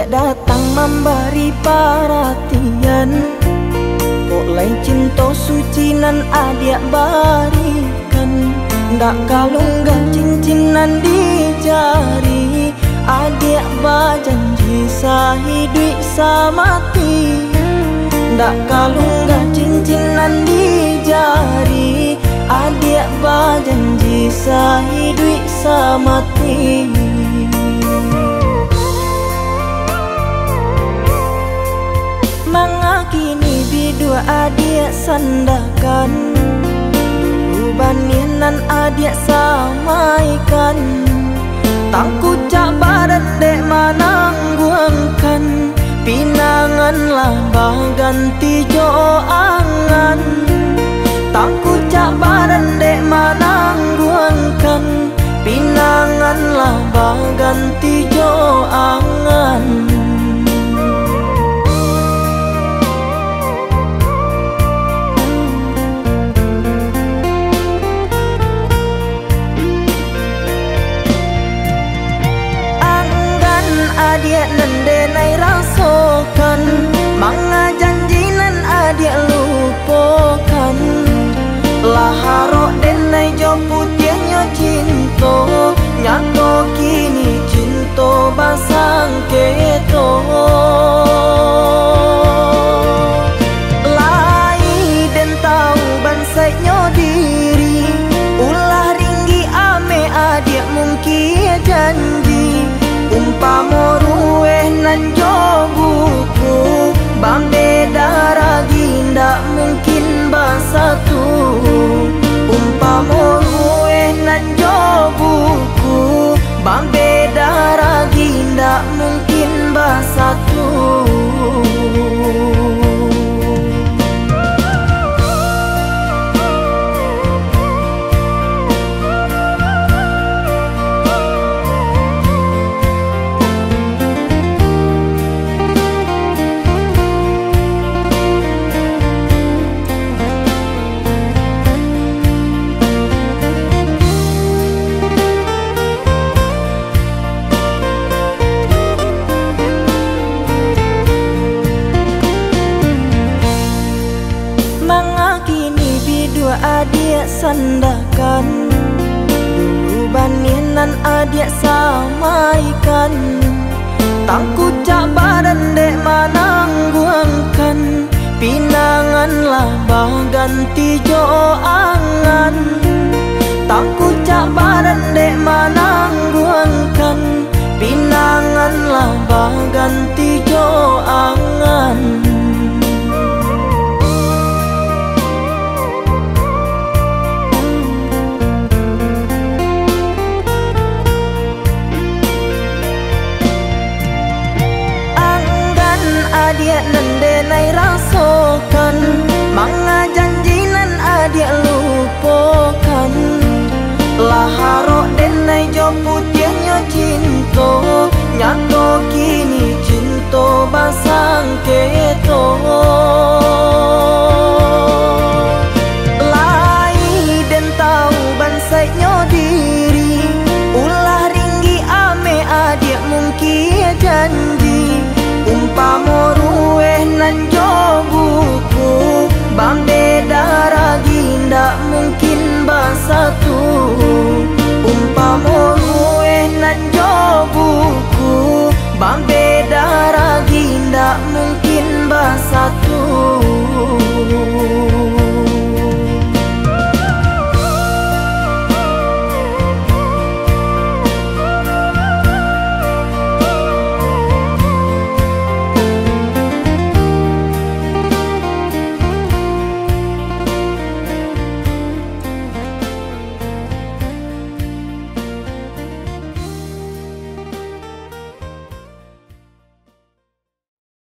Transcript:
Dia datang memberi perhatian. Oleh cinta suci nan adik barikan Ndak kalunggan cincinan di jari Adik berjanji sahidup samati Ndak kalunggan cincinan di jari Adik berjanji sahidup samati adik sandakan Ubaninan adik samaikan Tangku badan dek manangguangkan Pinangan lambah ganti jo angan Tangku badan dek manangguangkan Pinangan lambah ganti adik nan denai rasakan Mga janji nan adik lupakan Laharo den nai jo putihnya cinta Nyato kini cinta basah papá adik sandakan Dulu baninan adik samaikan Tangku cak badan dek manangguangkan Pinangan labah ganti jo Tangku cak badan dek manangguangkan Pinangan labah ganti pamorueh nan joguku bang darah ndak mungkin.